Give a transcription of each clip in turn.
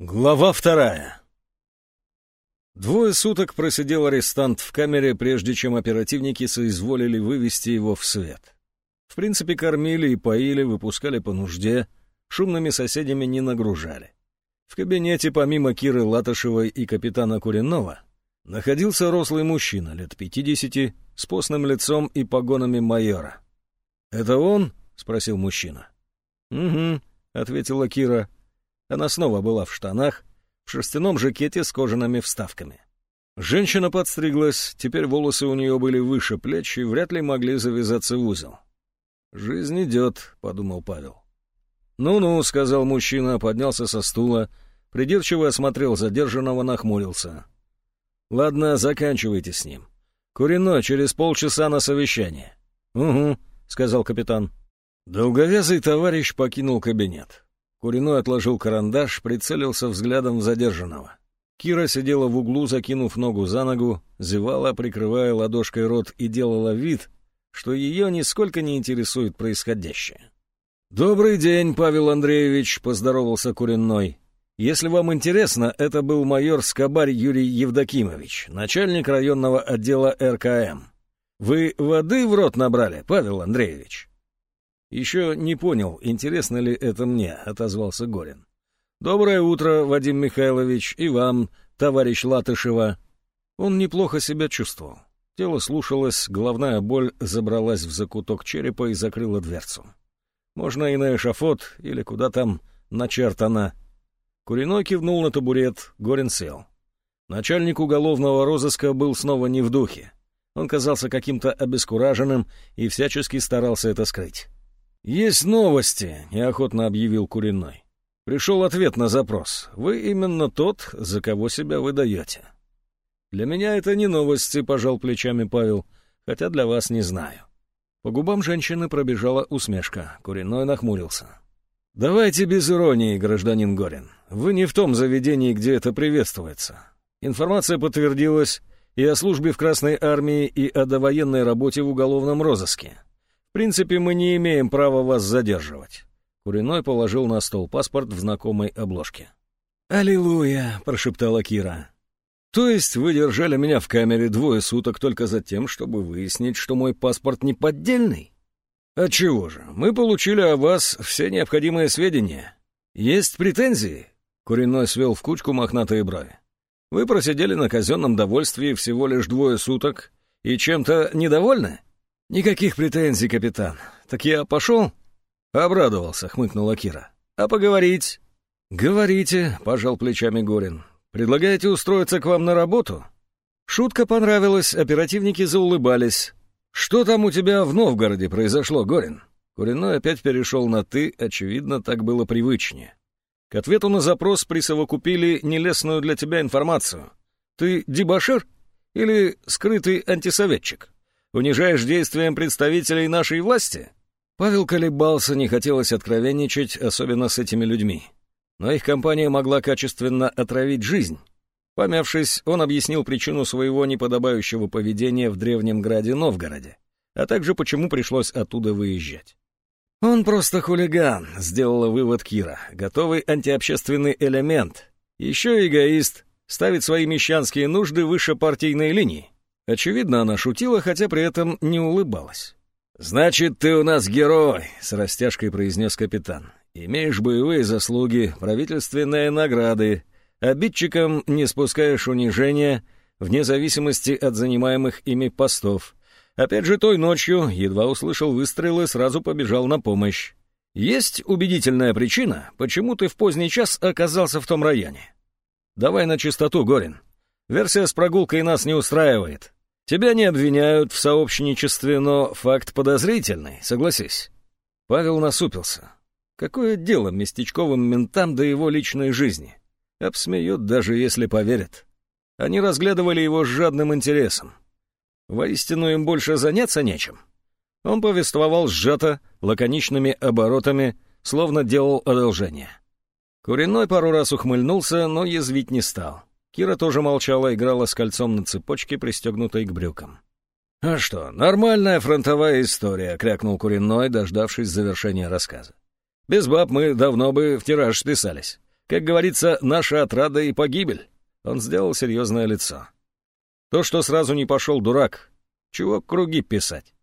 Глава вторая. Двое суток просидел арестант в камере, прежде чем оперативники соизволили вывести его в свет. В принципе, кормили и поили, выпускали по нужде, шумными соседями не нагружали. В кабинете, помимо Киры Латышевой и капитана Куренова, находился рослый мужчина лет пятидесяти, с постным лицом и погонами майора. «Это он?» — спросил мужчина. «Угу», — ответила Кира. Она снова была в штанах, в шерстяном жакете с кожаными вставками. Женщина подстриглась, теперь волосы у нее были выше плеч и вряд ли могли завязаться в узел. «Жизнь идет», — подумал Павел. «Ну-ну», — сказал мужчина, поднялся со стула, придирчиво осмотрел задержанного, нахмурился. «Ладно, заканчивайте с ним. Куриной через полчаса на совещание». «Угу», — сказал капитан. Долговязый товарищ покинул кабинет. Куриной отложил карандаш, прицелился взглядом в задержанного. Кира сидела в углу, закинув ногу за ногу, зевала, прикрывая ладошкой рот и делала вид, что ее нисколько не интересует происходящее. «Добрый день, Павел Андреевич», — поздоровался Куриной. «Если вам интересно, это был майор Скобарь Юрий Евдокимович, начальник районного отдела РКМ. Вы воды в рот набрали, Павел Андреевич?» «Еще не понял, интересно ли это мне», — отозвался Горин. «Доброе утро, Вадим Михайлович, и вам, товарищ Латышева». Он неплохо себя чувствовал. Тело слушалось, головная боль забралась в закуток черепа и закрыла дверцу. Можно и на эшафот, или куда там начертано. Куриной кивнул на табурет, Горин сел. Начальник уголовного розыска был снова не в духе. Он казался каким-то обескураженным и всячески старался это скрыть. «Есть новости», — неохотно объявил Куриной. «Пришел ответ на запрос. Вы именно тот, за кого себя выдаете». «Для меня это не новости», — пожал плечами Павел, «хотя для вас не знаю». По губам женщины пробежала усмешка. Куриной нахмурился. «Давайте без иронии, гражданин Горин. Вы не в том заведении, где это приветствуется. Информация подтвердилась и о службе в Красной Армии, и о довоенной работе в уголовном розыске принципе, мы не имеем права вас задерживать». Куриной положил на стол паспорт в знакомой обложке. «Аллилуйя!» — прошептала Кира. «То есть вы держали меня в камере двое суток только за тем, чтобы выяснить, что мой паспорт не поддельный?» «Отчего же? Мы получили о вас все необходимые сведения. Есть претензии?» Куриной свел в кучку мохнатые брови. «Вы просидели на казенном довольствии всего лишь двое суток и чем-то недовольны?» «Никаких претензий, капитан. Так я пошел?» «Обрадовался», — хмыкнула Кира. «А поговорить?» «Говорите», — пожал плечами Горин. «Предлагаете устроиться к вам на работу?» Шутка понравилась, оперативники заулыбались. «Что там у тебя в Новгороде произошло, Горин?» Куриной опять перешел на «ты», очевидно, так было привычнее. К ответу на запрос присовокупили нелестную для тебя информацию. «Ты дебошир или скрытый антисоветчик?» Унижаешь действием представителей нашей власти?» Павел колебался, не хотелось откровенничать, особенно с этими людьми. Но их компания могла качественно отравить жизнь. Помявшись, он объяснил причину своего неподобающего поведения в древнем граде Новгороде, а также почему пришлось оттуда выезжать. «Он просто хулиган», — сделала вывод Кира, готовый антиобщественный элемент. Еще эгоист, ставит свои мещанские нужды выше партийной линии. Очевидно, она шутила, хотя при этом не улыбалась. «Значит, ты у нас герой», — с растяжкой произнес капитан. «Имеешь боевые заслуги, правительственные награды, обидчикам не спускаешь унижения, вне зависимости от занимаемых ими постов. Опять же, той ночью едва услышал выстрелы, сразу побежал на помощь. Есть убедительная причина, почему ты в поздний час оказался в том районе? Давай на чистоту, Горин. Версия с прогулкой нас не устраивает. Тебя не обвиняют в сообщничестве, но факт подозрительный, согласись». Павел насупился. Какое дело местечковым ментам до его личной жизни? Обсмеют, даже если поверят. Они разглядывали его с жадным интересом. Воистину им больше заняться нечем. Он повествовал сжато, лаконичными оборотами, словно делал одолжение. Куриной пару раз ухмыльнулся, но язвить не стал. Кира тоже молчала, играла с кольцом на цепочке, пристегнутой к брюкам. «А что, нормальная фронтовая история», — крякнул Куриной, дождавшись завершения рассказа. «Без баб мы давно бы в тираж списались. Как говорится, наша отрада и погибель. Он сделал серьезное лицо. То, что сразу не пошел дурак. Чего круги писать?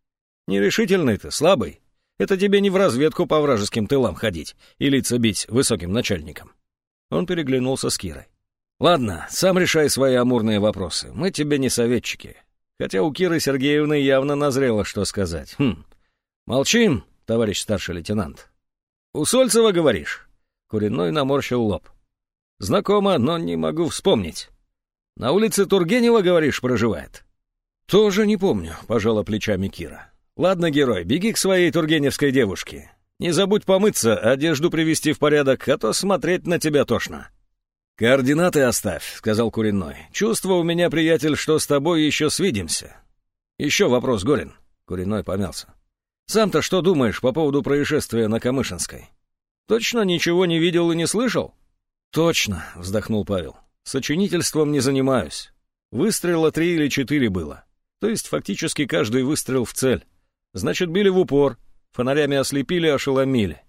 Нерешительный ты, слабый. Это тебе не в разведку по вражеским тылам ходить и лица бить высоким начальникам. Он переглянулся с Кирой. «Ладно, сам решай свои амурные вопросы. Мы тебе не советчики. Хотя у Киры Сергеевны явно назрело, что сказать. Хм. Молчим, товарищ старший лейтенант. У Сольцева говоришь?» Куриной наморщил лоб. «Знакомо, но не могу вспомнить. На улице Тургенева, говоришь, проживает?» «Тоже не помню», — пожала плечами Кира. «Ладно, герой, беги к своей тургеневской девушке. Не забудь помыться, одежду привести в порядок, а то смотреть на тебя тошно». «Координаты оставь», — сказал Куриной. «Чувство у меня, приятель, что с тобой еще свидимся». «Еще вопрос, Горин». Куриной помялся. «Сам-то что думаешь по поводу происшествия на Камышинской? Точно ничего не видел и не слышал?» «Точно», — вздохнул Павел. «Сочинительством не занимаюсь. Выстрела три или четыре было. То есть фактически каждый выстрел в цель. Значит, били в упор, фонарями ослепили, ошеломили.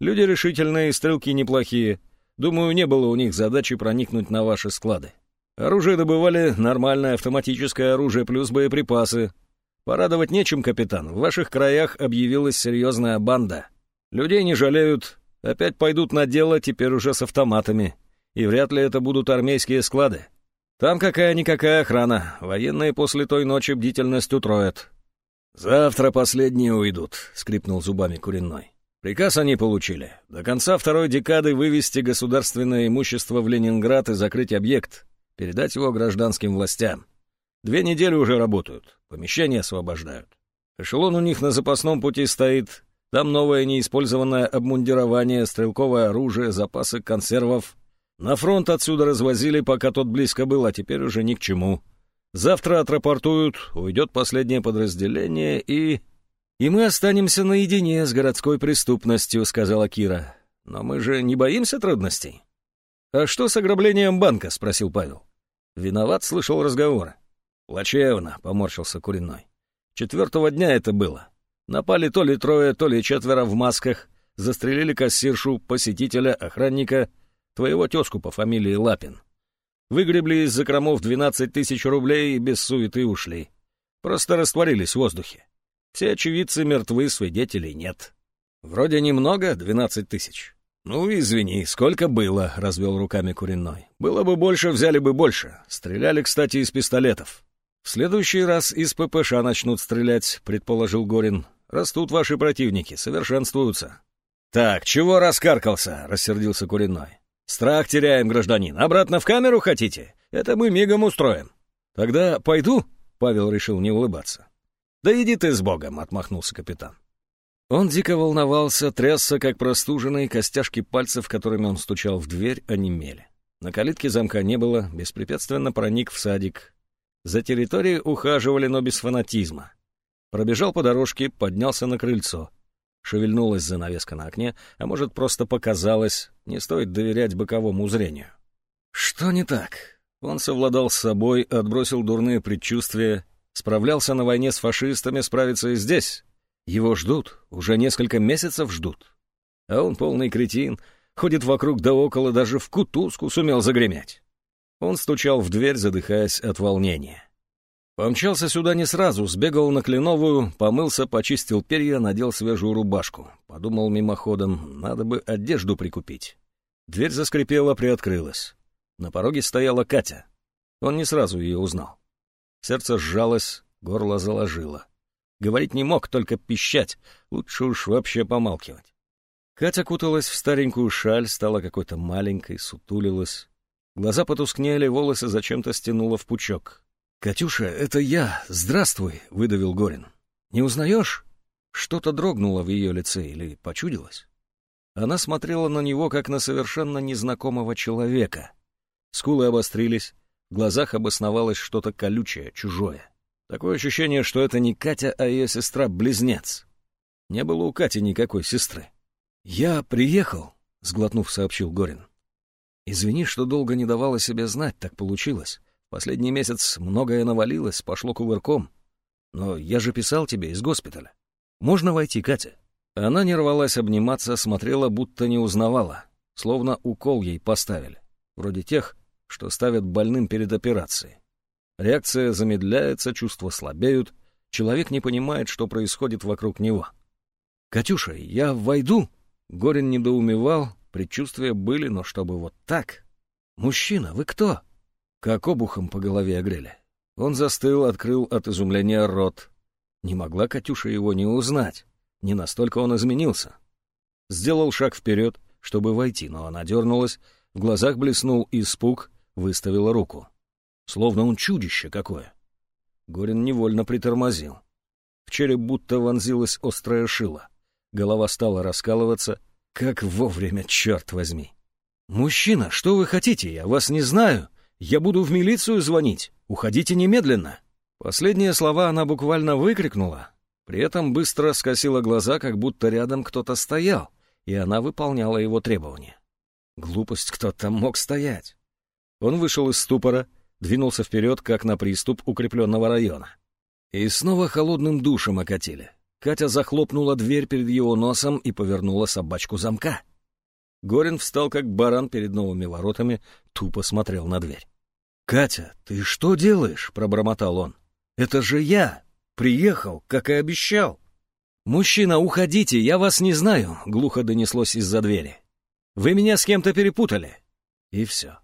Люди решительные, стрелки неплохие. Думаю, не было у них задачи проникнуть на ваши склады. Оружие добывали нормальное автоматическое оружие плюс боеприпасы. Порадовать нечем, капитан. В ваших краях объявилась серьезная банда. Людей не жалеют, опять пойдут на дело, теперь уже с автоматами. И вряд ли это будут армейские склады. Там какая-никакая охрана. Военные после той ночи бдительность утроят. «Завтра последние уйдут», — скрипнул зубами Куриной. «Приказ они получили. До конца второй декады вывести государственное имущество в Ленинград и закрыть объект, передать его гражданским властям. Две недели уже работают, помещения освобождают. Эшелон у них на запасном пути стоит, там новое неиспользованное обмундирование, стрелковое оружие, запасы консервов. На фронт отсюда развозили, пока тот близко был, а теперь уже ни к чему. Завтра отрапортуют, уйдет последнее подразделение и... «И мы останемся наедине с городской преступностью», — сказала Кира. «Но мы же не боимся трудностей». «А что с ограблением банка?» — спросил Павел. «Виноват, слышал разговоры». «Плачевно», — поморщился Куриной. «Четвертого дня это было. Напали то ли трое, то ли четверо в масках, застрелили кассиршу, посетителя, охранника, твоего тезку по фамилии Лапин. Выгребли из закромов 12 тысяч рублей и без суеты ушли. Просто растворились в воздухе. Все очевидцы мертвы, свидетелей нет. Вроде немного, 12 тысяч. Ну, извини, сколько было, развел руками Куриной. Было бы больше, взяли бы больше. Стреляли, кстати, из пистолетов. В следующий раз из ППШ начнут стрелять, предположил Горин. Растут ваши противники, совершенствуются. Так, чего раскаркался, рассердился Куриной. «Страх теряем, гражданин. Обратно в камеру хотите? Это мы мигом устроим». «Тогда пойду?» — Павел решил не улыбаться. «Да иди ты с Богом», — отмахнулся капитан. Он дико волновался, трясся, как простуженный, костяшки пальцев, которыми он стучал в дверь, онемели. На калитке замка не было, беспрепятственно проник в садик. За территорией ухаживали, но без фанатизма. Пробежал по дорожке, поднялся на крыльцо. Шевельнулась занавеска на окне, а может, просто показалось, не стоит доверять боковому зрению. Что не так? Он совладал с собой, отбросил дурные предчувствия, справлялся на войне с фашистами, справиться и здесь. Его ждут, уже несколько месяцев ждут. А он полный кретин, ходит вокруг да около, даже в кутузку сумел загреметь. Он стучал в дверь, задыхаясь от волнения. Помчался сюда не сразу, сбегал на Кленовую, помылся, почистил перья, надел свежую рубашку. Подумал мимоходом, надо бы одежду прикупить. Дверь заскрипела, приоткрылась. На пороге стояла Катя. Он не сразу ее узнал. Сердце сжалось, горло заложило. Говорить не мог, только пищать, лучше уж вообще помалкивать. Катя куталась в старенькую шаль, стала какой-то маленькой, сутулилась. Глаза потускнели, волосы зачем-то стянула в пучок. «Катюша, это я! Здравствуй!» — выдавил Горин. «Не узнаешь?» Что-то дрогнуло в ее лице или почудилось. Она смотрела на него, как на совершенно незнакомого человека. Скулы обострились, в глазах обосновалось что-то колючее, чужое. Такое ощущение, что это не Катя, а ее сестра-близнец. Не было у Кати никакой сестры. «Я приехал», — сглотнув, сообщил Горин. «Извини, что долго не давала себе знать, так получилось. Последний месяц многое навалилось, пошло кувырком. Но я же писал тебе из госпиталя. Можно войти, Катя?» Она не рвалась обниматься, смотрела, будто не узнавала. словно укол ей поставили, вроде тех, что ставят больным перед операцией. Реакция замедляется, чувства слабеют, человек не понимает, что происходит вокруг него. «Катюша, я войду?» Горин недоумевал, предчувствия были, но чтобы вот так... «Мужчина, вы кто?» Как обухом по голове огрели. Он застыл, открыл от изумления рот. Не могла Катюша его не узнать. Не настолько он изменился. Сделал шаг вперед, чтобы войти, но она дернулась, в глазах блеснул испуг, выставила руку. Словно он чудище какое. Горин невольно притормозил. В череп будто вонзилась острая шила. Голова стала раскалываться. Как вовремя, черт возьми! «Мужчина, что вы хотите? Я вас не знаю. Я буду в милицию звонить. Уходите немедленно!» Последние слова она буквально выкрикнула. При этом быстро скосила глаза, как будто рядом кто-то стоял, и она выполняла его требования. Глупость, кто там мог стоять. Он вышел из ступора, двинулся вперед, как на приступ укрепленного района. И снова холодным душем окатили. Катя захлопнула дверь перед его носом и повернула собачку замка. Горин встал, как баран перед новыми воротами, тупо смотрел на дверь. «Катя, ты что делаешь?» — пробормотал он. «Это же я! Приехал, как и обещал!» «Мужчина, уходите, я вас не знаю!» — глухо донеслось из-за двери. «Вы меня с кем-то перепутали!» И все.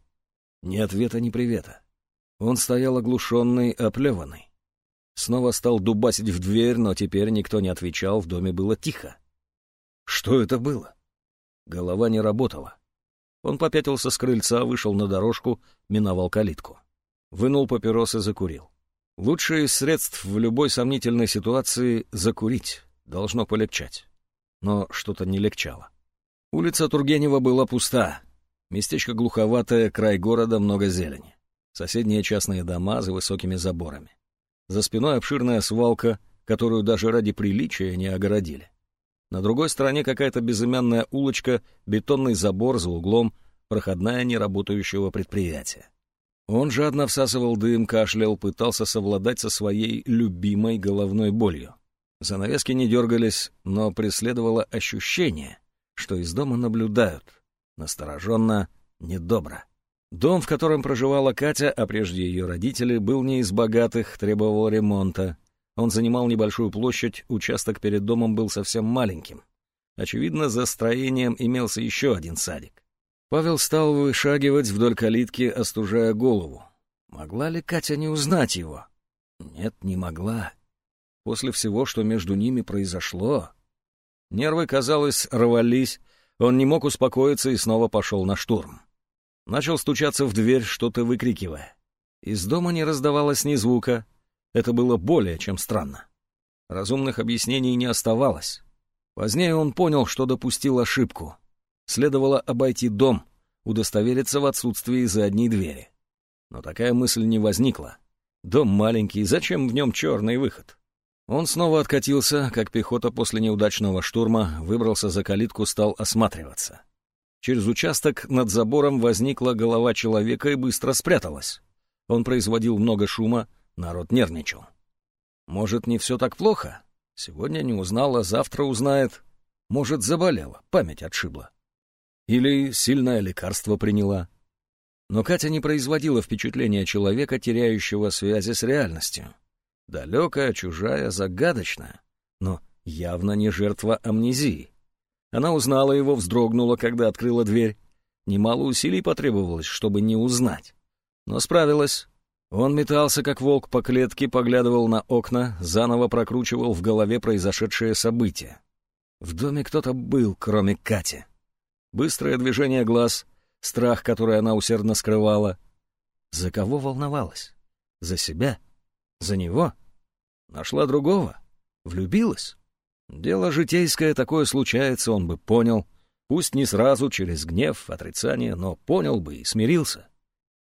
Ни ответа, ни привета. Он стоял оглушенный, оплеванный. Снова стал дубасить в дверь, но теперь никто не отвечал, в доме было тихо. Что это было? Голова не работала. Он попятился с крыльца, вышел на дорожку, миновал калитку. Вынул папирос и закурил. Лучшее из средств в любой сомнительной ситуации — закурить. Должно полегчать. Но что-то не легчало. Улица Тургенева была пуста. Местечко глуховатое, край города, много зелени. Соседние частные дома за высокими заборами. За спиной обширная свалка, которую даже ради приличия не огородили. На другой стороне какая-то безымянная улочка, бетонный забор за углом, проходная неработающего предприятия. Он жадно всасывал дым, кашлял, пытался совладать со своей любимой головной болью. Занавески не дергались, но преследовало ощущение, что из дома наблюдают. Настороженно, недобро. Дом, в котором проживала Катя, а прежде ее родители, был не из богатых, требовал ремонта. Он занимал небольшую площадь, участок перед домом был совсем маленьким. Очевидно, за строением имелся еще один садик. Павел стал вышагивать вдоль калитки, остужая голову. Могла ли Катя не узнать его? Нет, не могла. После всего, что между ними произошло... Нервы, казалось, рвались, он не мог успокоиться и снова пошел на штурм. Начал стучаться в дверь, что-то выкрикивая. Из дома не раздавалось ни звука, это было более чем странно. Разумных объяснений не оставалось. Позднее он понял, что допустил ошибку. Следовало обойти дом, удостовериться в отсутствии задней двери. Но такая мысль не возникла. Дом маленький, зачем в нем черный выход? Он снова откатился, как пехота после неудачного штурма, выбрался за калитку, стал осматриваться. Через участок над забором возникла голова человека и быстро спряталась. Он производил много шума, Народ нервничал. Может, не все так плохо? Сегодня не узнала, завтра узнает. Может, заболела, память отшибла. Или сильное лекарство приняла. Но Катя не производила впечатления человека, теряющего связи с реальностью. Далекая, чужая, загадочная, но явно не жертва амнезии. Она узнала его, вздрогнула, когда открыла дверь. Немало усилий потребовалось, чтобы не узнать. Но справилась, он метался, как волк по клетке, поглядывал на окна, заново прокручивал в голове произошедшее событие. В доме кто-то был, кроме Кати. Быстрое движение глаз, страх, который она усердно скрывала. За кого волновалась? За себя? За него? Нашла другого? Влюбилась? Дело житейское, такое случается, он бы понял. Пусть не сразу, через гнев, отрицание, но понял бы и смирился.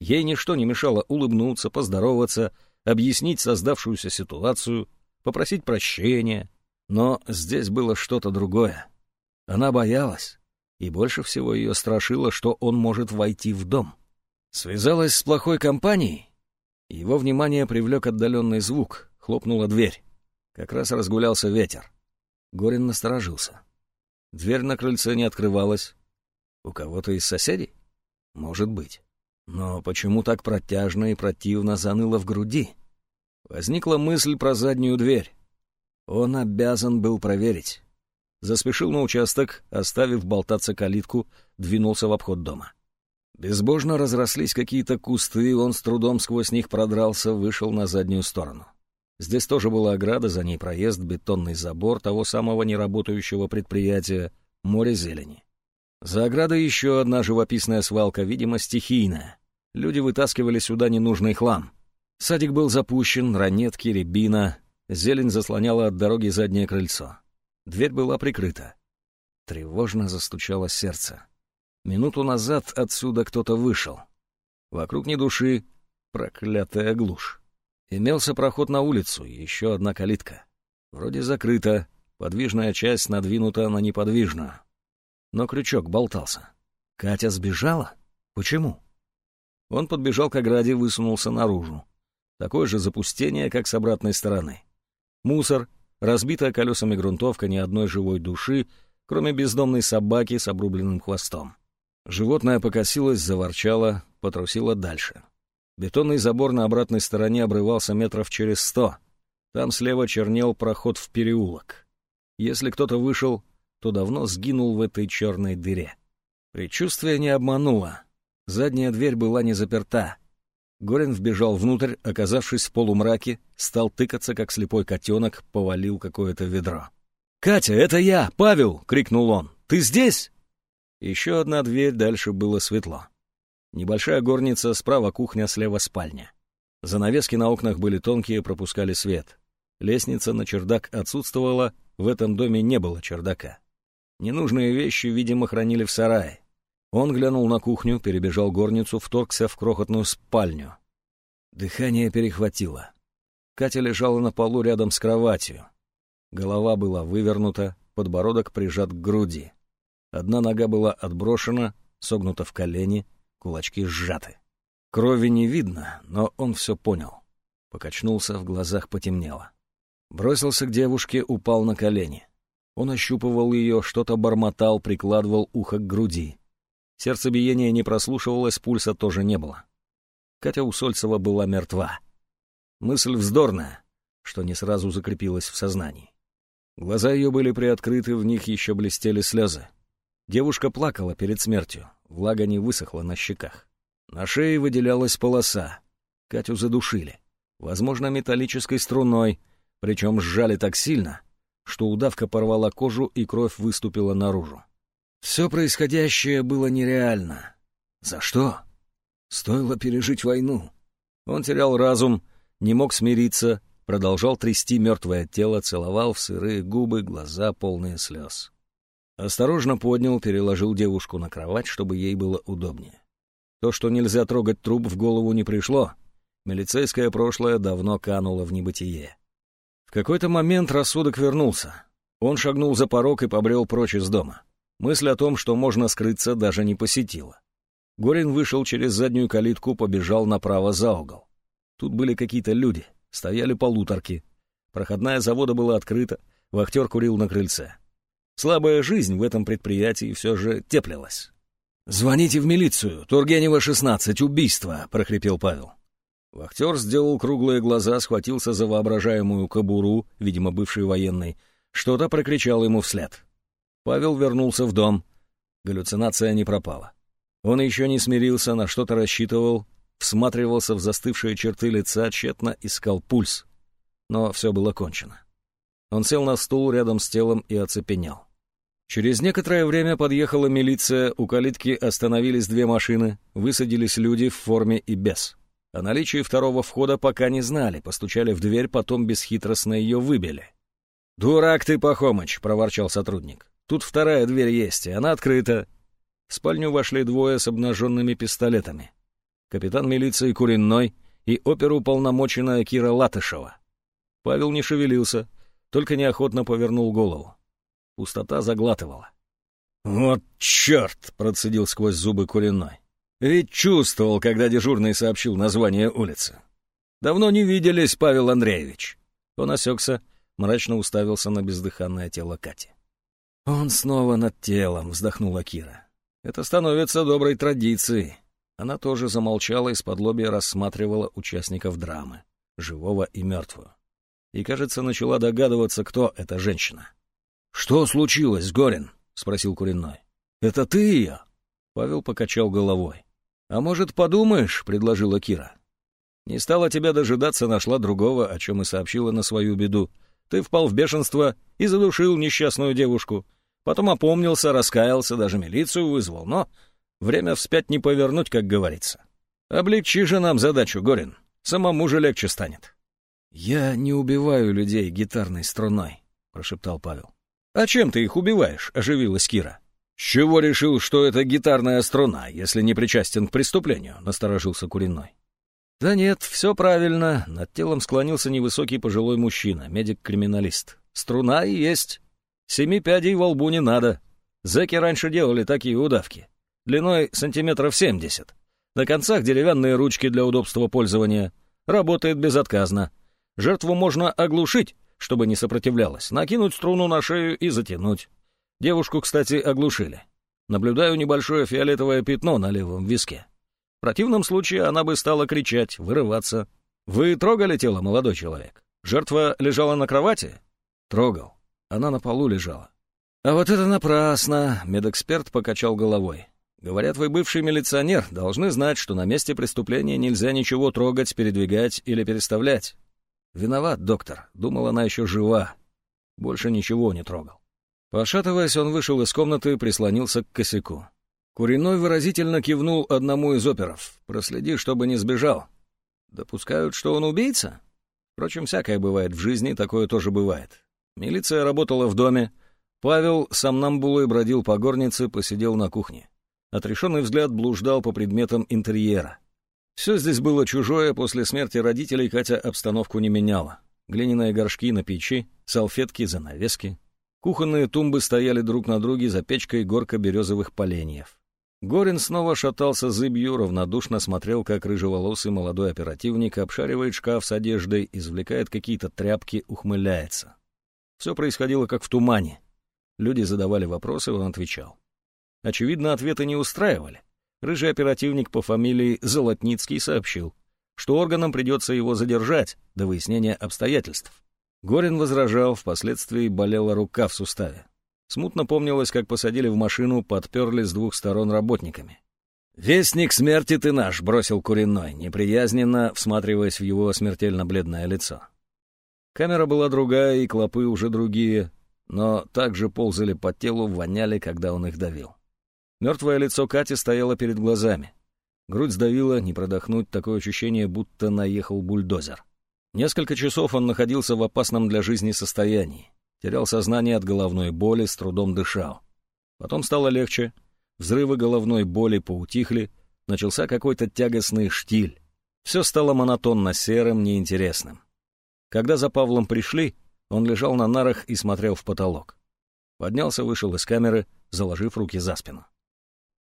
Ей ничто не мешало улыбнуться, поздороваться, объяснить создавшуюся ситуацию, попросить прощения. Но здесь было что-то другое. Она боялась, и больше всего ее страшило, что он может войти в дом. Связалась с плохой компанией. Его внимание привлек отдаленный звук, хлопнула дверь. Как раз разгулялся ветер. Горин насторожился. Дверь на крыльце не открывалась. У кого-то из соседей? Может быть. Но почему так протяжно и противно заныло в груди? Возникла мысль про заднюю дверь. Он обязан был проверить. Заспешил на участок, оставив болтаться калитку, двинулся в обход дома. Безбожно разрослись какие-то кусты, он с трудом сквозь них продрался, вышел на заднюю сторону. Здесь тоже была ограда, за ней проезд, бетонный забор того самого неработающего предприятия, море зелени. За оградой еще одна живописная свалка, видимо, стихийная. Люди вытаскивали сюда ненужный хлам. Садик был запущен, ранетки, рябина, зелень заслоняла от дороги заднее крыльцо. Дверь была прикрыта. Тревожно застучало сердце. Минуту назад отсюда кто-то вышел. Вокруг ни души, проклятая глушь. Имелся проход на улицу, еще одна калитка. Вроде закрыта, подвижная часть надвинута на неподвижную. Но крючок болтался. Катя сбежала? Почему? Он подбежал к ограде, высунулся наружу. Такое же запустение, как с обратной стороны. Мусор, разбитая колесами грунтовка ни одной живой души, кроме бездомной собаки с обрубленным хвостом. Животное покосилось, заворчало, потрусило дальше. Бетонный забор на обратной стороне обрывался метров через сто. Там слева чернел проход в переулок. Если кто-то вышел, то давно сгинул в этой черной дыре. Предчувствие не обмануло. Задняя дверь была не заперта. Горин вбежал внутрь, оказавшись в полумраке, стал тыкаться, как слепой котенок, повалил какое-то ведро. «Катя, это я, Павел!» — крикнул он. «Ты здесь?» Еще одна дверь, дальше было светло. Небольшая горница, справа кухня, слева спальня. Занавески на окнах были тонкие, пропускали свет. Лестница на чердак отсутствовала, в этом доме не было чердака. Ненужные вещи, видимо, хранили в сарае. Он глянул на кухню, перебежал горницу, вторгся в крохотную спальню. Дыхание перехватило. Катя лежала на полу рядом с кроватью. Голова была вывернута, подбородок прижат к груди. Одна нога была отброшена, согнута в колени, кулачки сжаты. Крови не видно, но он все понял. Покачнулся, в глазах потемнело. Бросился к девушке, упал на колени. Он ощупывал ее, что-то бормотал, прикладывал ухо к груди. Сердцебиение не прослушивалось, пульса тоже не было. Катя Усольцева была мертва. Мысль вздорная, что не сразу закрепилась в сознании. Глаза ее были приоткрыты, в них еще блестели слезы. Девушка плакала перед смертью, влага не высохла на щеках. На шее выделялась полоса. Катю задушили. Возможно, металлической струной, причем сжали так сильно, что удавка порвала кожу и кровь выступила наружу. Все происходящее было нереально. За что? Стоило пережить войну. Он терял разум, не мог смириться, продолжал трясти мертвое тело, целовал в сырые губы, глаза полные слез. Осторожно поднял, переложил девушку на кровать, чтобы ей было удобнее. То, что нельзя трогать труп, в голову не пришло. Милицейское прошлое давно кануло в небытие. В какой-то момент рассудок вернулся. Он шагнул за порог и побрел прочь из дома. Мысль о том, что можно скрыться, даже не посетила. Горин вышел через заднюю калитку, побежал направо за угол. Тут были какие-то люди, стояли полуторки. Проходная завода была открыта, вахтер курил на крыльце. Слабая жизнь в этом предприятии все же теплилась. «Звоните в милицию, Тургенева, 16, убийство!» — прохрипел Павел. Вахтер сделал круглые глаза, схватился за воображаемую кобуру, видимо, бывший военный, что-то прокричал ему вслед. Павел вернулся в дом. Галлюцинация не пропала. Он еще не смирился, на что-то рассчитывал, всматривался в застывшие черты лица, тщетно искал пульс. Но все было кончено. Он сел на стул рядом с телом и оцепенел. Через некоторое время подъехала милиция, у калитки остановились две машины, высадились люди в форме и без. О наличии второго входа пока не знали, постучали в дверь, потом бесхитростно ее выбили. «Дурак ты, Пахомыч!» — проворчал сотрудник. «Тут вторая дверь есть, и она открыта». В спальню вошли двое с обнаженными пистолетами. Капитан милиции Куренной и оперуполномоченная Кира Латышева. Павел не шевелился, только неохотно повернул голову. Пустота заглатывала. «Вот черт!» — процедил сквозь зубы Куриной. «Ведь чувствовал, когда дежурный сообщил название улицы. Давно не виделись, Павел Андреевич». Он осекся, мрачно уставился на бездыханное тело Кати. «Он снова над телом», — вздохнула Кира. Это становится доброй традицией. Она тоже замолчала и с подлобья рассматривала участников драмы, живого и мертвую. И, кажется, начала догадываться, кто эта женщина. «Что случилось, Горин?» — спросил Куриной. «Это ты ее?» Павел покачал головой. «А может, подумаешь?» — предложила Кира. «Не стала тебя дожидаться, нашла другого, о чем и сообщила на свою беду. Ты впал в бешенство и задушил несчастную девушку. Потом опомнился, раскаялся, даже милицию вызвал, но Время вспять не повернуть, как говорится. Облегчи же нам задачу, Горин. Самому же легче станет. «Я не убиваю людей гитарной струной», — прошептал Павел. «А чем ты их убиваешь?» — оживилась Кира. «С чего решил, что это гитарная струна, если не причастен к преступлению?» — насторожился Куриной. «Да нет, все правильно». Над телом склонился невысокий пожилой мужчина, медик-криминалист. «Струна и есть. Семи пядей во лбу не надо. Зэки раньше делали такие удавки длиной сантиметров 70. На концах деревянные ручки для удобства пользования. Работает безотказно. Жертву можно оглушить, чтобы не сопротивлялась, накинуть струну на шею и затянуть. Девушку, кстати, оглушили. Наблюдаю небольшое фиолетовое пятно на левом виске. В противном случае она бы стала кричать, вырываться. Вы трогали тело, молодой человек? Жертва лежала на кровати? Трогал. Она на полу лежала. А вот это напрасно, медэксперт покачал головой. Говорят, вы бывший милиционер, должны знать, что на месте преступления нельзя ничего трогать, передвигать или переставлять. Виноват, доктор. Думал, она еще жива. Больше ничего не трогал. Пошатываясь, он вышел из комнаты и прислонился к косяку. Куриной выразительно кивнул одному из оперов. «Проследи, чтобы не сбежал». Допускают, что он убийца? Впрочем, всякое бывает в жизни, такое тоже бывает. Милиция работала в доме. Павел сам намбулой бродил по горнице, посидел на кухне. Отрешенный взгляд блуждал по предметам интерьера. Все здесь было чужое, после смерти родителей Катя обстановку не меняла. Глиняные горшки на печи, салфетки, занавески. Кухонные тумбы стояли друг на друге за печкой горка березовых поленьев. Горин снова шатался зыбью, равнодушно смотрел, как рыжеволосый молодой оперативник обшаривает шкаф с одеждой, извлекает какие-то тряпки, ухмыляется. Все происходило как в тумане. Люди задавали вопросы, он отвечал. Очевидно, ответы не устраивали. Рыжий оперативник по фамилии Золотницкий сообщил, что органам придется его задержать до выяснения обстоятельств. Горин возражал, впоследствии болела рука в суставе. Смутно помнилось, как посадили в машину, подперли с двух сторон работниками. «Вестник смерти ты наш», — бросил Куриной, неприязненно всматриваясь в его смертельно бледное лицо. Камера была другая, и клопы уже другие, но также ползали по телу, воняли, когда он их давил. Мертвое лицо Кати стояло перед глазами. Грудь сдавила, не продохнуть, такое ощущение, будто наехал бульдозер. Несколько часов он находился в опасном для жизни состоянии. Терял сознание от головной боли, с трудом дышал. Потом стало легче. Взрывы головной боли поутихли. Начался какой-то тягостный штиль. Все стало монотонно серым, неинтересным. Когда за Павлом пришли, он лежал на нарах и смотрел в потолок. Поднялся, вышел из камеры, заложив руки за спину.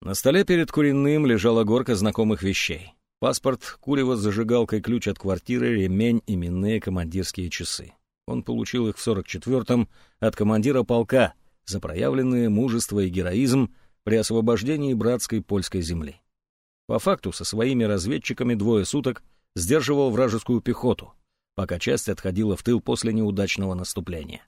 На столе перед куриным лежала горка знакомых вещей. Паспорт, курево зажигалкой, ключ от квартиры, ремень, именные командирские часы. Он получил их в 44-м от командира полка за проявленные мужество и героизм при освобождении братской польской земли. По факту со своими разведчиками двое суток сдерживал вражескую пехоту, пока часть отходила в тыл после неудачного наступления.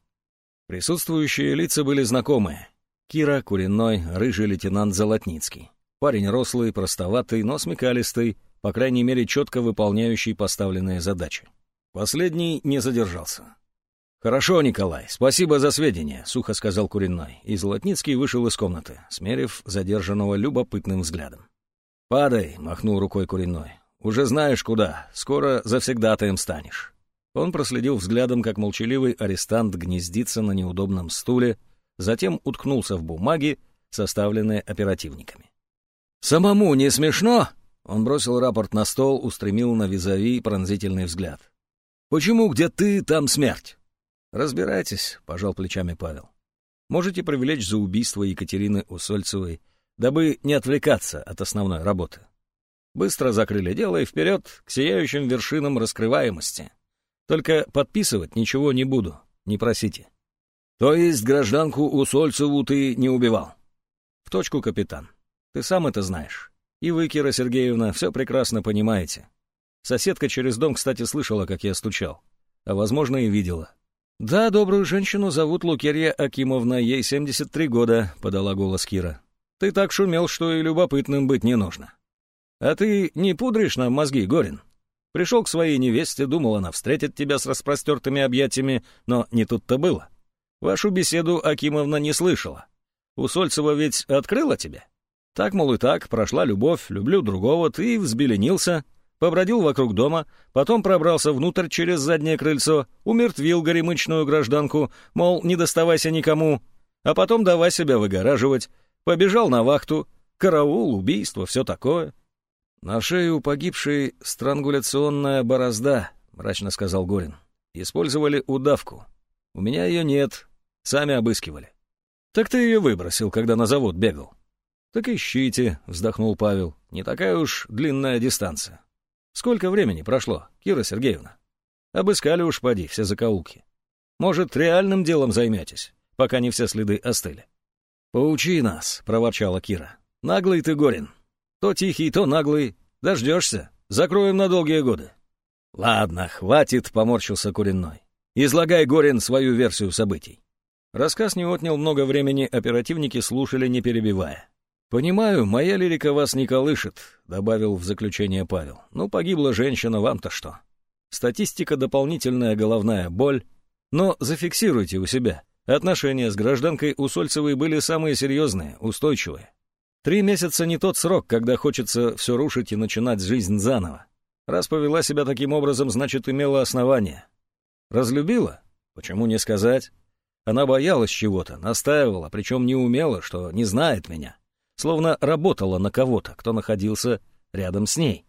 Присутствующие лица были знакомые. Кира, Куриной, рыжий лейтенант Золотницкий. Парень рослый, простоватый, но смекалистый, по крайней мере, четко выполняющий поставленные задачи. Последний не задержался. «Хорошо, Николай, спасибо за сведения», — сухо сказал Куриной, и Золотницкий вышел из комнаты, смерив задержанного любопытным взглядом. «Падай», — махнул рукой Куриной, — «уже знаешь куда, скоро завсегдатаем станешь». Он проследил взглядом, как молчаливый арестант гнездится на неудобном стуле, затем уткнулся в бумаги, составленные оперативниками. «Самому не смешно?» Он бросил рапорт на стол, устремил на визави пронзительный взгляд. «Почему где ты, там смерть?» «Разбирайтесь», — пожал плечами Павел. «Можете привлечь за убийство Екатерины Усольцевой, дабы не отвлекаться от основной работы. Быстро закрыли дело и вперед к сияющим вершинам раскрываемости. Только подписывать ничего не буду, не просите». «То есть гражданку Усольцеву ты не убивал?» «В точку, капитан. Ты сам это знаешь. И вы, Кира Сергеевна, все прекрасно понимаете. Соседка через дом, кстати, слышала, как я стучал. А, возможно, и видела. «Да, добрую женщину зовут Лукерья Акимовна, ей 73 года», — подала голос Кира. «Ты так шумел, что и любопытным быть не нужно». «А ты не пудришь нам мозги, Горин?» Пришел к своей невесте, думал, она встретит тебя с распростертыми объятиями, но не тут-то было. Вашу беседу Акимовна не слышала. Усольцева ведь открыла тебе? Так, мол, и так, прошла любовь, люблю другого, ты взбеленился, побродил вокруг дома, потом пробрался внутрь через заднее крыльцо, умертвил горемычную гражданку, мол, не доставайся никому, а потом давай себя выгораживать, побежал на вахту, караул, убийство, все такое. На шее у погибшей странгуляционная борозда, мрачно сказал Горин. Использовали удавку. У меня ее нет, сами обыскивали. Так ты ее выбросил, когда на завод бегал. Так ищите, вздохнул Павел. Не такая уж длинная дистанция. Сколько времени прошло, Кира Сергеевна? Обыскали уж, поди, все закоулки. Может, реальным делом займетесь, пока не все следы остыли. «Поучи нас», — проворчала Кира. «Наглый ты, Горин. То тихий, то наглый. Дождешься. Закроем на долгие годы». «Ладно, хватит», — поморщился Куренной. «Излагай, Горин, свою версию событий». Рассказ не отнял много времени, оперативники слушали, не перебивая. «Понимаю, моя лирика вас не колышет», — добавил в заключение Павел. «Ну, погибла женщина, вам-то что? Статистика — дополнительная головная боль. Но зафиксируйте у себя. Отношения с гражданкой Усольцевой были самые серьезные, устойчивые. Три месяца не тот срок, когда хочется все рушить и начинать жизнь заново. Раз повела себя таким образом, значит, имела основание. Разлюбила? Почему не сказать? Она боялась чего-то, настаивала, причем не умела, что не знает меня словно работала на кого-то, кто находился рядом с ней.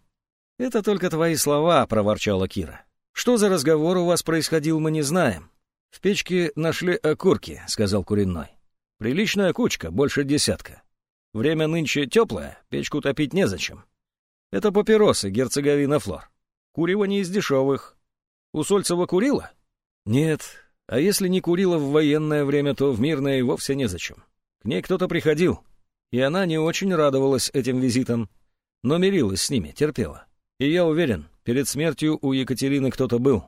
«Это только твои слова», — проворчала Кира. «Что за разговор у вас происходил, мы не знаем». «В печке нашли окурки», — сказал Куриной. «Приличная кучка, больше десятка. Время нынче теплое, печку топить незачем. Это папиросы, герцоговина флор. Курево не из дешевых. У Сольцева курила? Нет. А если не курила в военное время, то в мирное и вовсе незачем. К ней кто-то приходил и она не очень радовалась этим визитам, но мирилась с ними, терпела. И я уверен, перед смертью у Екатерины кто-то был.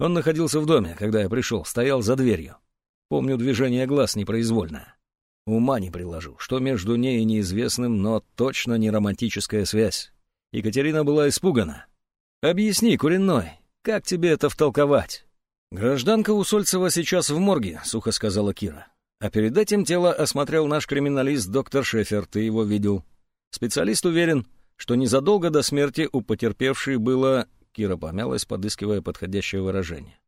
Он находился в доме, когда я пришел, стоял за дверью. Помню движение глаз непроизвольное. Ума не приложу, что между ней и неизвестным, но точно не романтическая связь. Екатерина была испугана. «Объясни, Куриной, как тебе это втолковать?» «Гражданка Усольцева сейчас в морге», — сухо сказала Кира. А перед этим тело осмотрел наш криминалист доктор Шефер, ты его видел. Специалист уверен, что незадолго до смерти у потерпевшей было... Кира помялась, подыскивая подходящее выражение.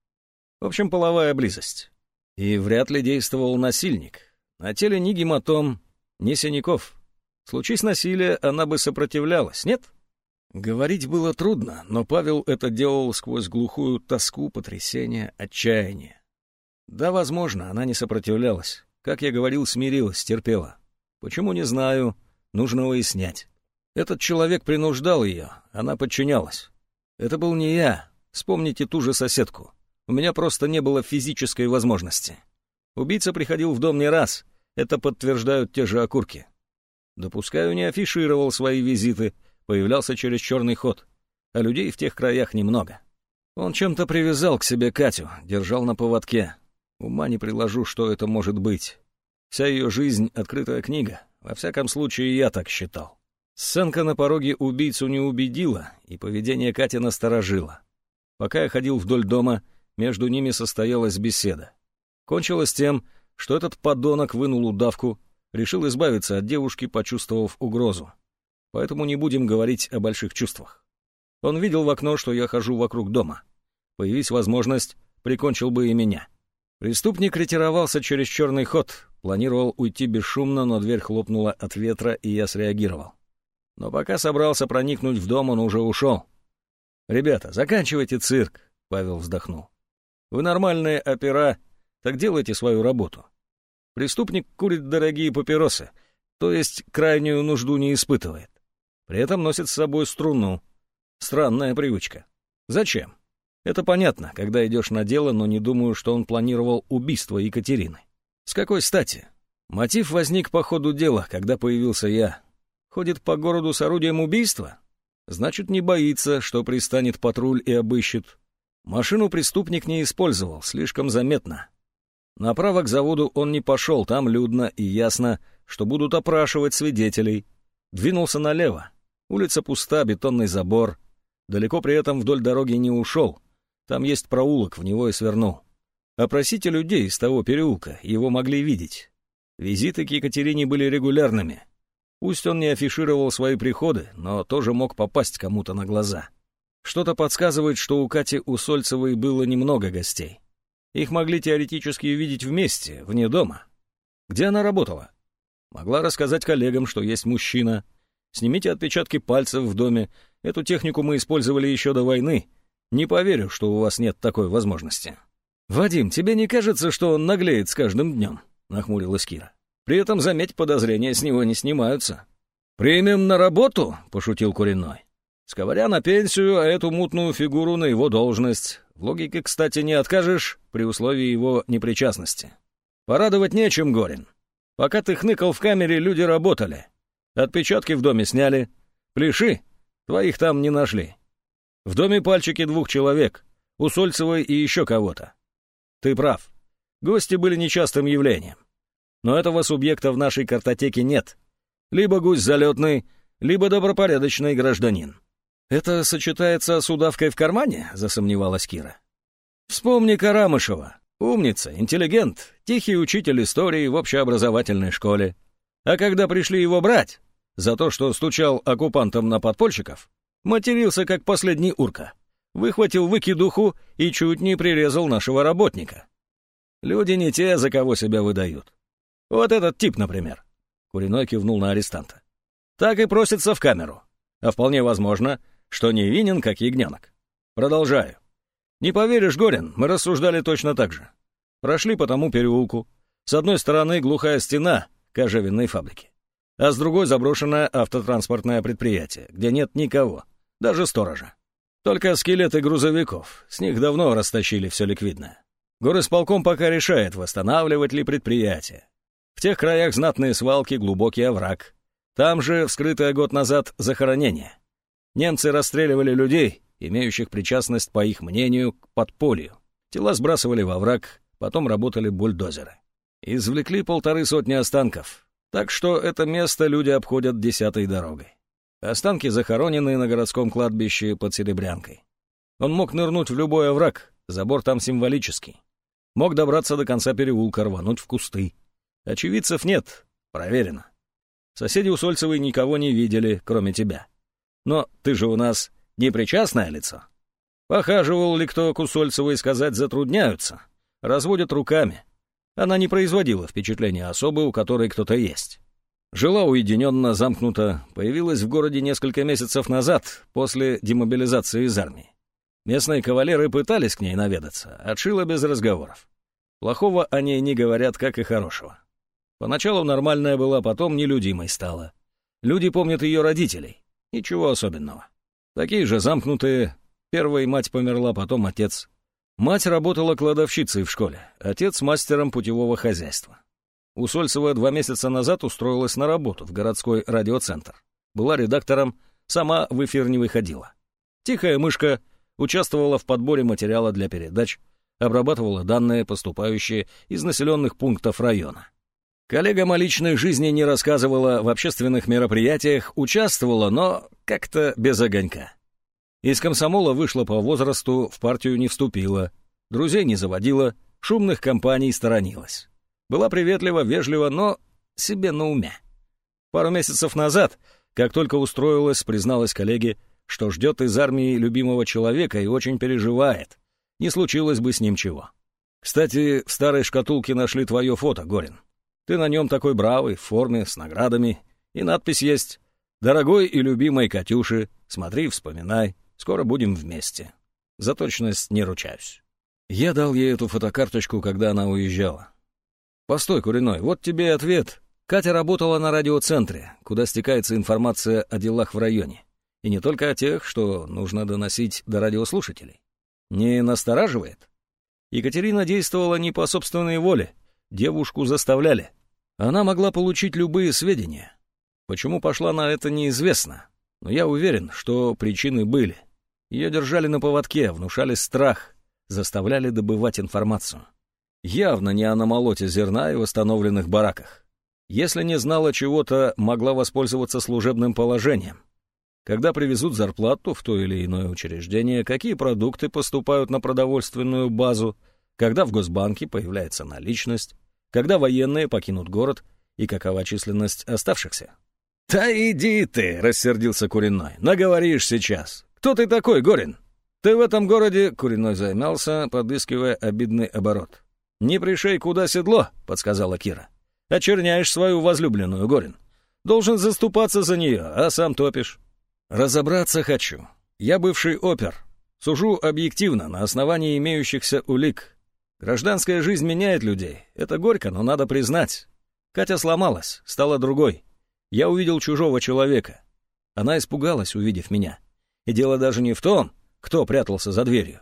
В общем, половая близость. И вряд ли действовал насильник. На теле ни гематом, ни синяков. Случись насилие, она бы сопротивлялась, нет? Говорить было трудно, но Павел это делал сквозь глухую тоску, потрясение, отчаяние. Да, возможно, она не сопротивлялась. Как я говорил, смирилась, терпела. Почему, не знаю. Нужно выяснять. Этот человек принуждал ее, она подчинялась. Это был не я. Вспомните ту же соседку. У меня просто не было физической возможности. Убийца приходил в дом не раз. Это подтверждают те же окурки. Допускаю, не афишировал свои визиты, появлялся через черный ход. А людей в тех краях немного. Он чем-то привязал к себе Катю, держал на поводке. Ума не приложу, что это может быть. Вся ее жизнь — открытая книга. Во всяком случае, я так считал. Сценка на пороге убийцу не убедила, и поведение Кати насторожило. Пока я ходил вдоль дома, между ними состоялась беседа. Кончилось тем, что этот подонок вынул удавку, решил избавиться от девушки, почувствовав угрозу. Поэтому не будем говорить о больших чувствах. Он видел в окно, что я хожу вокруг дома. Появись возможность, прикончил бы и меня. Преступник ретировался через черный ход, планировал уйти бесшумно, но дверь хлопнула от ветра, и я среагировал. Но пока собрался проникнуть в дом, он уже ушел. «Ребята, заканчивайте цирк», — Павел вздохнул. «Вы нормальные опера, так делайте свою работу. Преступник курит дорогие папиросы, то есть крайнюю нужду не испытывает. При этом носит с собой струну. Странная привычка. Зачем? Это понятно, когда идешь на дело, но не думаю, что он планировал убийство Екатерины. С какой стати? Мотив возник по ходу дела, когда появился я. Ходит по городу с орудием убийства? Значит, не боится, что пристанет патруль и обыщет. Машину преступник не использовал, слишком заметно. Направо к заводу он не пошел, там людно и ясно, что будут опрашивать свидетелей. Двинулся налево. Улица пуста, бетонный забор. Далеко при этом вдоль дороги не ушел. Там есть проулок, в него и свернул. Опросите людей из того переулка, его могли видеть. Визиты к Екатерине были регулярными. Пусть он не афишировал свои приходы, но тоже мог попасть кому-то на глаза. Что-то подсказывает, что у Кати Усольцевой было немного гостей. Их могли теоретически видеть вместе, вне дома. Где она работала? Могла рассказать коллегам, что есть мужчина. Снимите отпечатки пальцев в доме. Эту технику мы использовали еще до войны. Не поверю, что у вас нет такой возможности. «Вадим, тебе не кажется, что он наглеет с каждым днем?» — нахмурилась Кира. «При этом, заметь, подозрения с него не снимаются». «Примем на работу?» — пошутил Куриной. Сковыря на пенсию, а эту мутную фигуру на его должность. В логике, кстати, не откажешь при условии его непричастности. Порадовать нечем, Горин. Пока ты хныкал в камере, люди работали. Отпечатки в доме сняли. Пляши, твоих там не нашли. В доме пальчики двух человек, у Сольцевой и еще кого-то. Ты прав. Гости были нечастым явлением. Но этого субъекта в нашей картотеке нет. Либо гусь залетный, либо добропорядочный гражданин. «Это сочетается с удавкой в кармане?» — засомневалась Кира. «Вспомни Карамышева. Умница, интеллигент, тихий учитель истории в общеобразовательной школе. А когда пришли его брать, за то, что стучал оккупантам на подпольщиков, матерился как последний урка, выхватил выкидуху и чуть не прирезал нашего работника. Люди не те, за кого себя выдают. Вот этот тип, например». Куриной кивнул на арестанта. «Так и просится в камеру. А вполне возможно, что невинен, как ягненок. Продолжаю. Не поверишь, Горин, мы рассуждали точно так же. Прошли по тому переулку. С одной стороны глухая стена кожевенной фабрики, а с другой заброшенное автотранспортное предприятие, где нет никого, даже сторожа. Только скелеты грузовиков, с них давно растащили все ликвидное. Горосполком пока решает, восстанавливать ли предприятие. В тех краях знатные свалки, глубокий овраг. Там же вскрытое год назад захоронение. Немцы расстреливали людей, имеющих причастность, по их мнению, к подполью. Тела сбрасывали во враг, потом работали бульдозеры. Извлекли полторы сотни останков, так что это место люди обходят десятой дорогой. Останки захоронены на городском кладбище под Серебрянкой. Он мог нырнуть в любой овраг, забор там символический. Мог добраться до конца переулка, рвануть в кусты. Очевидцев нет, проверено. Соседи у Сольцевой никого не видели, кроме тебя. Но ты же у нас непричастное лицо. Похаживал ли кто к Усольцевой сказать затрудняются. Разводят руками. Она не производила впечатления особы, у которой кто-то есть. Жила уединенно, замкнуто, появилась в городе несколько месяцев назад, после демобилизации из армии. Местные кавалеры пытались к ней наведаться, отшила без разговоров. Плохого о ней не говорят, как и хорошего. Поначалу нормальная была, потом нелюдимой стала. Люди помнят ее родителей. Ничего особенного. Такие же замкнутые. Первой мать померла, потом отец. Мать работала кладовщицей в школе, отец мастером путевого хозяйства. Усольцева два месяца назад устроилась на работу в городской радиоцентр. Была редактором, сама в эфир не выходила. Тихая мышка участвовала в подборе материала для передач, обрабатывала данные, поступающие из населенных пунктов района. Коллега о личной жизни не рассказывала, в общественных мероприятиях участвовала, но как-то без огонька. Из комсомола вышла по возрасту, в партию не вступила, друзей не заводила, шумных компаний сторонилась. Была приветлива, вежлива, но себе на уме. Пару месяцев назад, как только устроилась, призналась коллеге, что ждет из армии любимого человека и очень переживает. Не случилось бы с ним чего. Кстати, в старой шкатулке нашли твое фото, Горин. Ты на нем такой бравый, в форме, с наградами. И надпись есть «Дорогой и любимой Катюши, смотри, вспоминай, скоро будем вместе». За точность не ручаюсь. Я дал ей эту фотокарточку, когда она уезжала. Постой, Куриной, вот тебе ответ. Катя работала на радиоцентре, куда стекается информация о делах в районе. И не только о тех, что нужно доносить до радиослушателей. Не настораживает? Екатерина действовала не по собственной воле. Девушку заставляли. Она могла получить любые сведения. Почему пошла на это, неизвестно. Но я уверен, что причины были. Ее держали на поводке, внушали страх, заставляли добывать информацию. Явно не о намолоте зерна и восстановленных бараках. Если не знала чего-то, могла воспользоваться служебным положением. Когда привезут зарплату в то или иное учреждение, какие продукты поступают на продовольственную базу, когда в Госбанке появляется наличность, когда военные покинут город и какова численность оставшихся. «Да иди ты!» — рассердился Куриной. «Наговоришь сейчас. Кто ты такой, Горин?» «Ты в этом городе...» — Куриной замялся, подыскивая обидный оборот. «Не пришей, куда седло», — подсказала Кира. «Очерняешь свою возлюбленную, Горин. Должен заступаться за нее, а сам топишь». «Разобраться хочу. Я бывший опер. Сужу объективно, на основании имеющихся улик. Гражданская жизнь меняет людей. Это горько, но надо признать. Катя сломалась, стала другой. Я увидел чужого человека. Она испугалась, увидев меня. И дело даже не в том, кто прятался за дверью.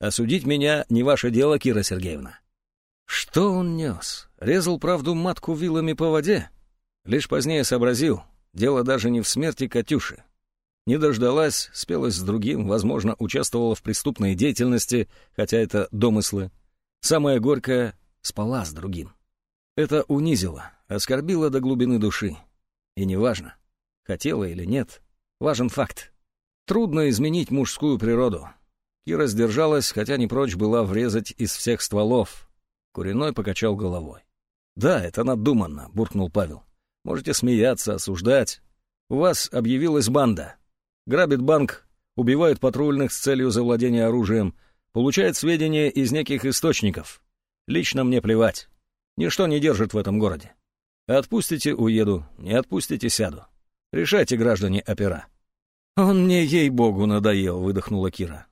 Осудить меня не ваше дело, Кира Сергеевна. Что он нес? Резал правду матку вилами по воде? Лишь позднее сообразил, дело даже не в смерти Катюши. Не дождалась, спелась с другим, возможно, участвовала в преступной деятельности, хотя это домыслы. Самое горькое — спала с другим. Это унизило, оскорбило до глубины души. И неважно, хотела или нет, важен факт. Трудно изменить мужскую природу. Кира сдержалась, хотя не прочь была врезать из всех стволов. Куриной покачал головой. «Да, это надуманно», — буркнул Павел. «Можете смеяться, осуждать. У вас объявилась банда. Грабит банк, убивает патрульных с целью завладения оружием, получает сведения из неких источников. Лично мне плевать. Ничто не держит в этом городе. Отпустите — уеду, не отпустите — сяду. Решайте, граждане опера». «Он мне, ей-богу, надоел», — выдохнула Кира.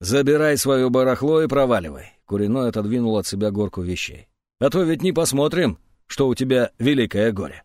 «Забирай свое барахло и проваливай», — Куриной отодвинул от себя горку вещей. «А то ведь не посмотрим, что у тебя великое горе».